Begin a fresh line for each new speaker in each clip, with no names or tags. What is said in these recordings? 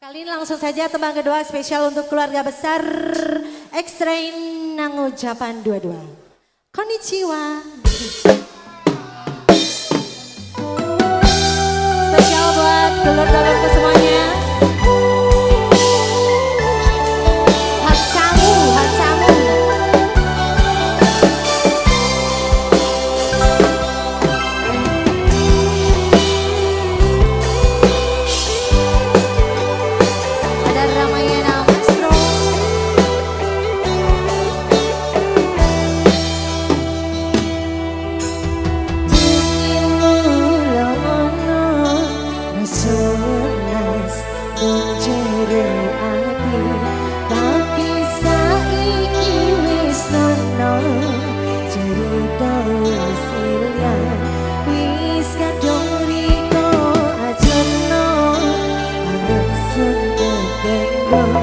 Kali ini langsung saja tembang kedua spesial untuk keluarga besar X-Train Nangu Japan 22. Konnichiwa. Spesial buat telur-telurku semuanya.
love.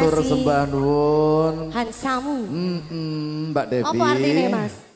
Matur sembah nuwun.
Hansamu.
Mm -mm, Mbak Devi.
Apa artinya Mas?